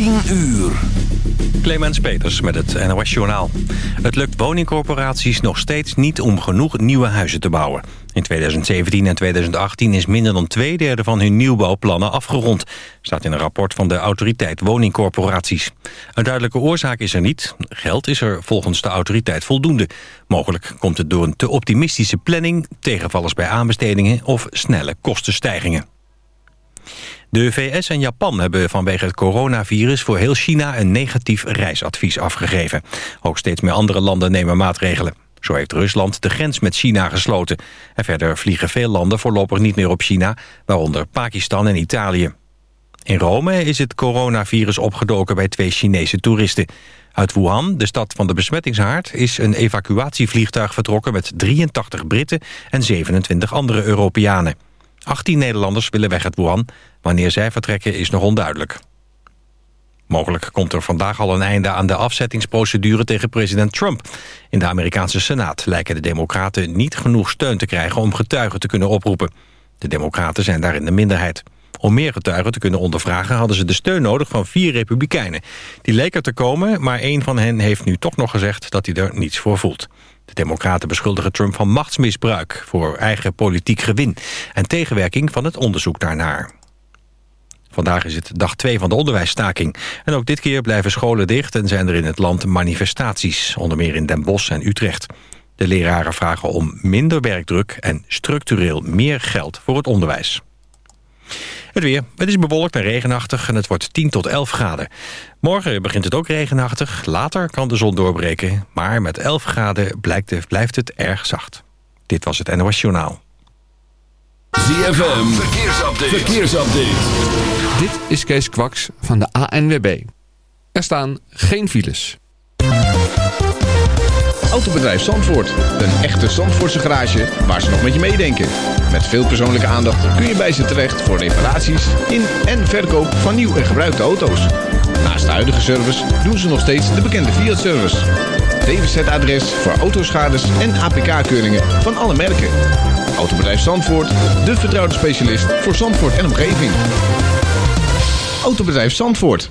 10 uur. Clemens Peters met het NOS Journaal. Het lukt woningcorporaties nog steeds niet om genoeg nieuwe huizen te bouwen. In 2017 en 2018 is minder dan twee derde van hun nieuwbouwplannen afgerond. Staat in een rapport van de autoriteit woningcorporaties. Een duidelijke oorzaak is er niet. Geld is er volgens de autoriteit voldoende. Mogelijk komt het door een te optimistische planning... tegenvallers bij aanbestedingen of snelle kostenstijgingen. De VS en Japan hebben vanwege het coronavirus voor heel China een negatief reisadvies afgegeven. Ook steeds meer andere landen nemen maatregelen. Zo heeft Rusland de grens met China gesloten. En verder vliegen veel landen voorlopig niet meer op China, waaronder Pakistan en Italië. In Rome is het coronavirus opgedoken bij twee Chinese toeristen. Uit Wuhan, de stad van de besmettingshaard, is een evacuatievliegtuig vertrokken met 83 Britten en 27 andere Europeanen. 18 Nederlanders willen weg uit Wuhan. Wanneer zij vertrekken is nog onduidelijk. Mogelijk komt er vandaag al een einde aan de afzettingsprocedure tegen president Trump. In de Amerikaanse Senaat lijken de democraten niet genoeg steun te krijgen om getuigen te kunnen oproepen. De democraten zijn daar in de minderheid. Om meer getuigen te kunnen ondervragen hadden ze de steun nodig van vier republikeinen. Die leken te komen, maar één van hen heeft nu toch nog gezegd dat hij er niets voor voelt. De democraten beschuldigen Trump van machtsmisbruik voor eigen politiek gewin... en tegenwerking van het onderzoek daarnaar. Vandaag is het dag 2 van de onderwijsstaking. En ook dit keer blijven scholen dicht en zijn er in het land manifestaties. Onder meer in Den Bosch en Utrecht. De leraren vragen om minder werkdruk en structureel meer geld voor het onderwijs. Het weer. Het is bewolkt en regenachtig en het wordt 10 tot 11 graden. Morgen begint het ook regenachtig. Later kan de zon doorbreken. Maar met 11 graden blijkt, blijft het erg zacht. Dit was het NOS Journaal. ZFM. Verkeersupdate. Verkeersupdate. Dit is Kees Kwaks van de ANWB. Er staan geen files. Autobedrijf Zandvoort. Een echte Zandvoortse garage waar ze nog met je meedenken. Met veel persoonlijke aandacht kun je bij ze terecht voor reparaties in en verkoop van nieuw en gebruikte auto's. Naast de huidige service doen ze nog steeds de bekende Fiat-service. DWZ-adres voor autoschades en APK-keuringen van alle merken. Autobedrijf Zandvoort, de vertrouwde specialist voor Zandvoort en omgeving. Autobedrijf Zandvoort,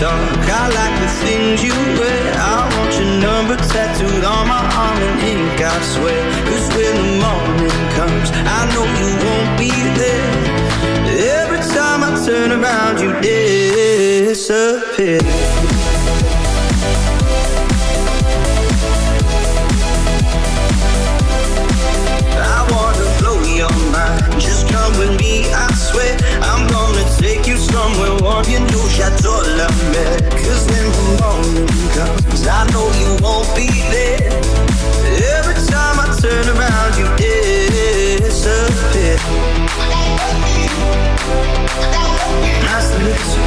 talk. I like the things you wear. I want your number tattooed on my arm in ink, I swear. Cause when the morning comes, I know you won't be there. Every time I turn around, you disappear. I wanna blow your mind. Just come with me, I warm. You know, Chateau La Mer. Cause when the morning comes, I know you won't be there. Every time I turn around, you disappear. Nice to meet you.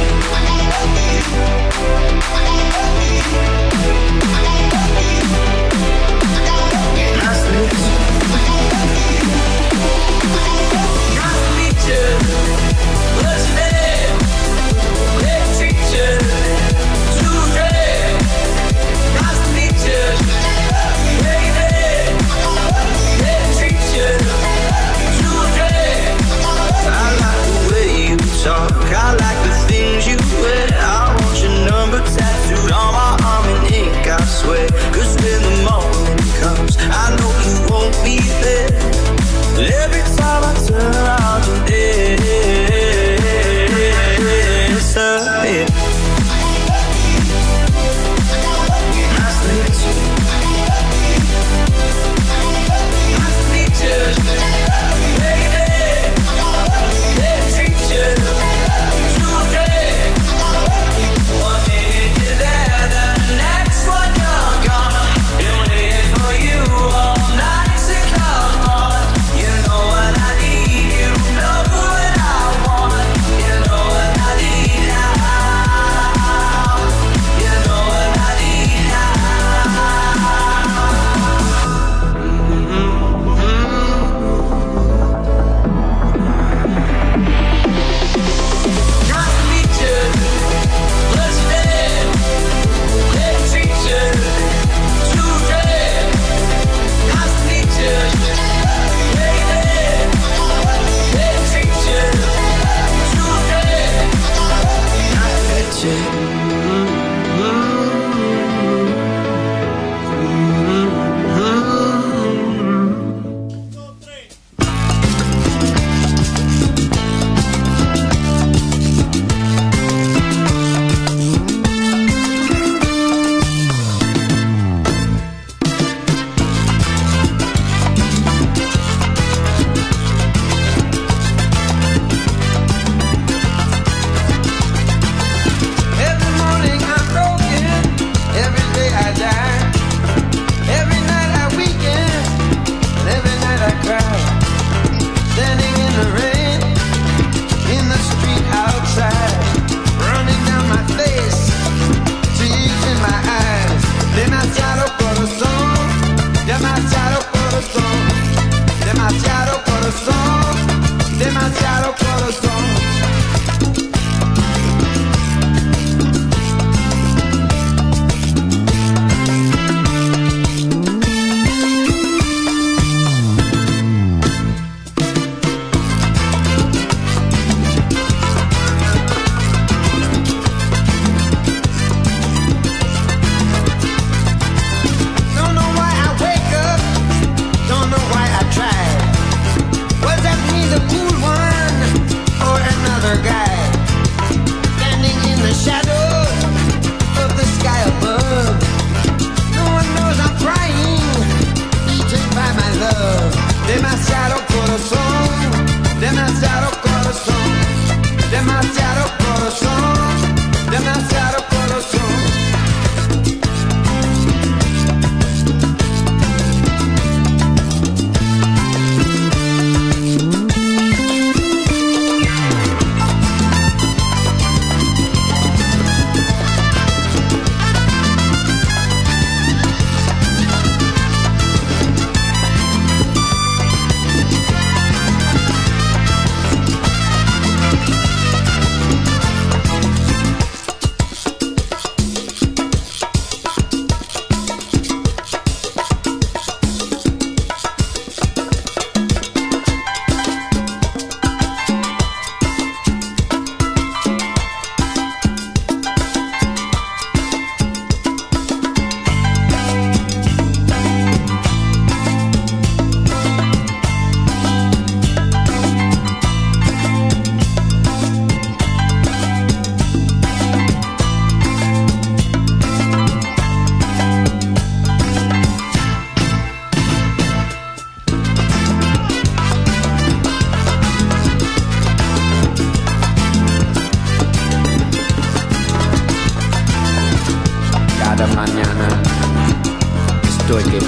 tuve que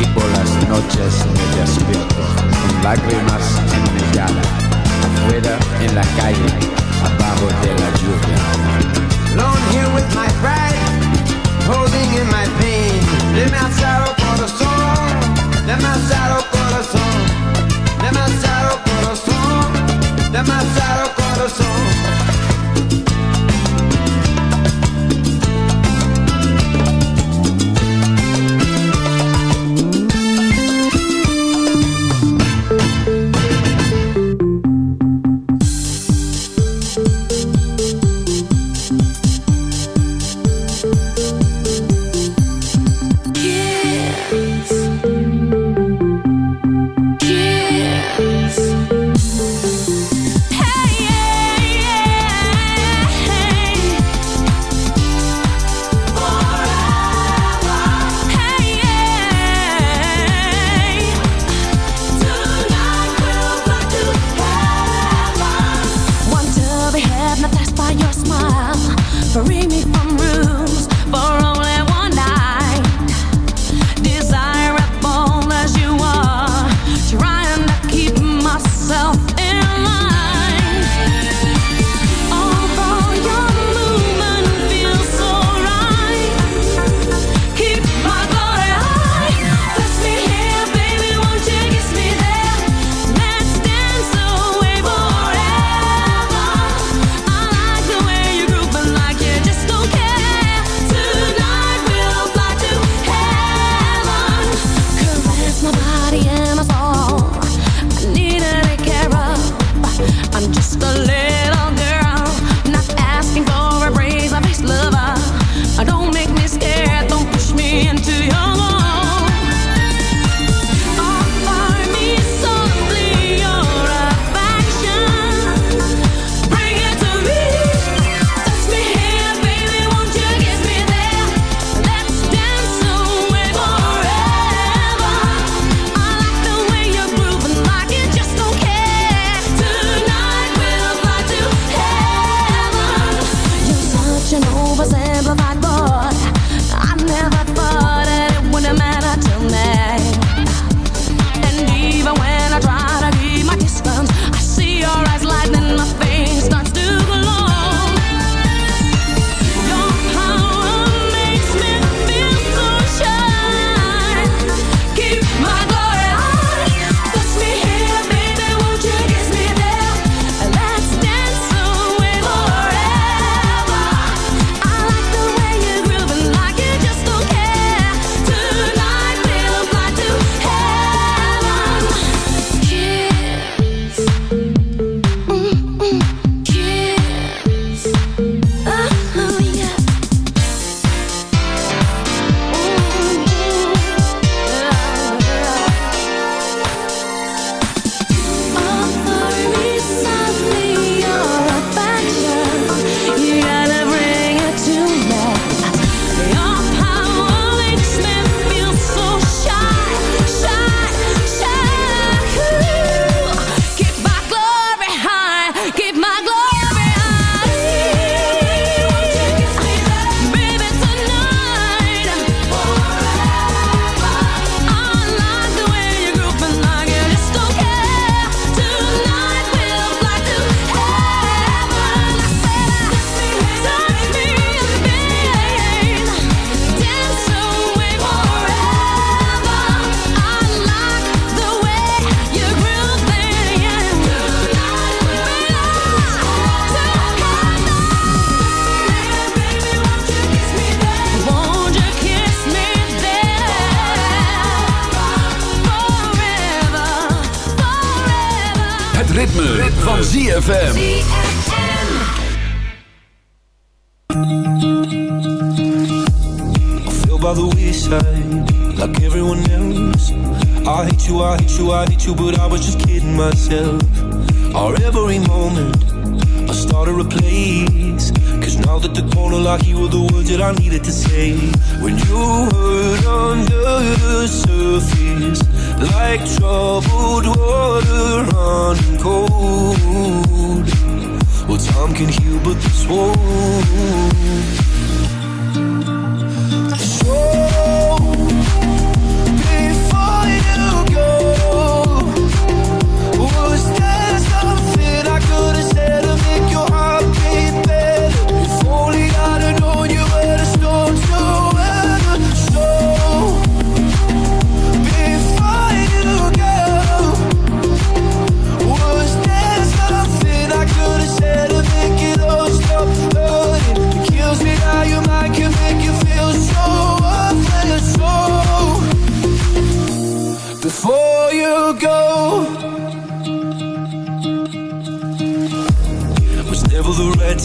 y por las noches me despierto con lágrimas en mi cara, afuera en la calle, abajo de la lluvia. Alone here with my pride, holding in my pain, demasiado corazón, demasiado corazón, demasiado corazón, demasiado corazón.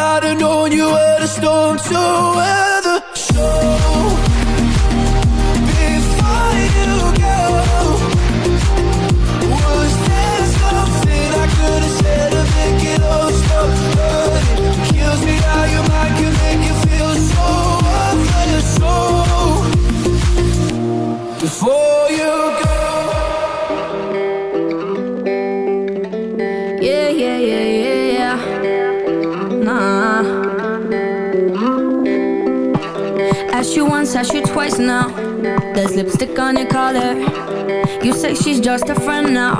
I'd have known you were the storm to well just a friend now.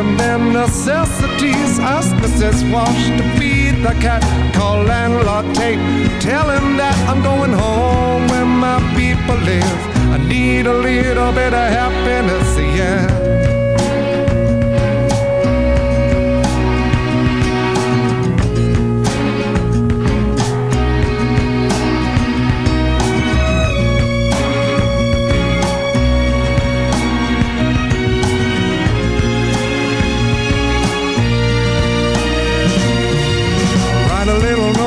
Them necessities. Ask Mrs. Walsh to feed the cat. Call landlord Tate. Tell him that I'm going home where my people live. I need a little bit of happiness, yeah.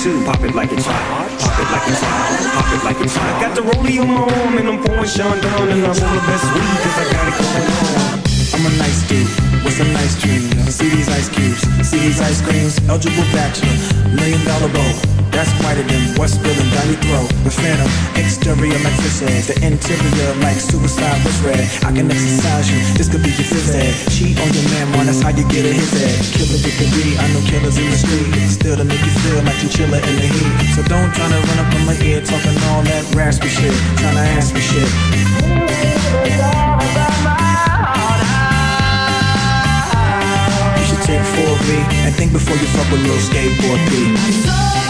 Attitude, pop it like it's hot. Pop it like it's hot. Pop it like it's hot. Got the rollie on my arm and I'm pouring Chandon and I'm on the best weed cause I got it going on. I'm a nice dude with some nice dreams. See these ice cubes, see these ice creams. Eligible bachelor, million dollar bow. That's whiter than what's spilling down your throat. The phantom, exterior like fish eggs. The interior like suicide was red. I can exercise you, this could be your phys ed. Cheat on your man, man, that's how you get a his head. Killer with the B, I know killers in the street. Still to make you feel like you chiller in the heat. So don't try to run up on my ear talking all that raspy shit. Tryna ask me shit. You should take 4B and think before you fuck with little skateboard P.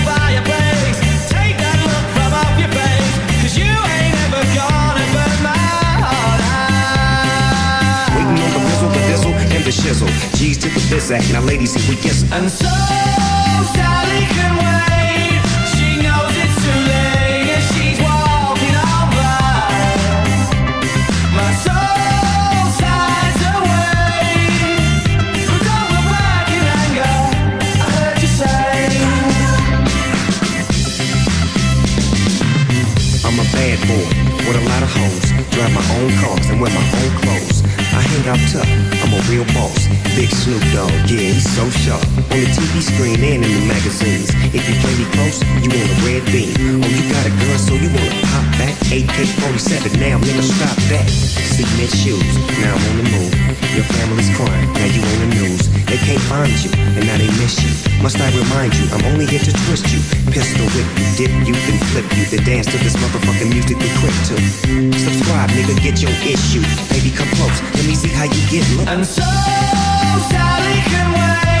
the shizzle. G's to the biz act. Now, ladies, see we kiss. And so Sally can. I hang out tough. I'm a real boss. Big Snoop Dogg, yeah, he's so sharp. On the TV screen and in the magazines. If you play me close, you want a red beam. Oh, you got a gun, so you wanna pop back? AK-47, now nigga stop that. Cement shoes, now I'm on the move. Your family's crying, now you on the news. They can't find you, and now they miss you. Must I remind you, I'm only here to twist you. Pistol whip you, dip you, then flip you. Then dance to this motherfucking music we quick to. Subscribe, nigga, get your issue. Baby, come close, let me see how you get look. And so Sally can wait.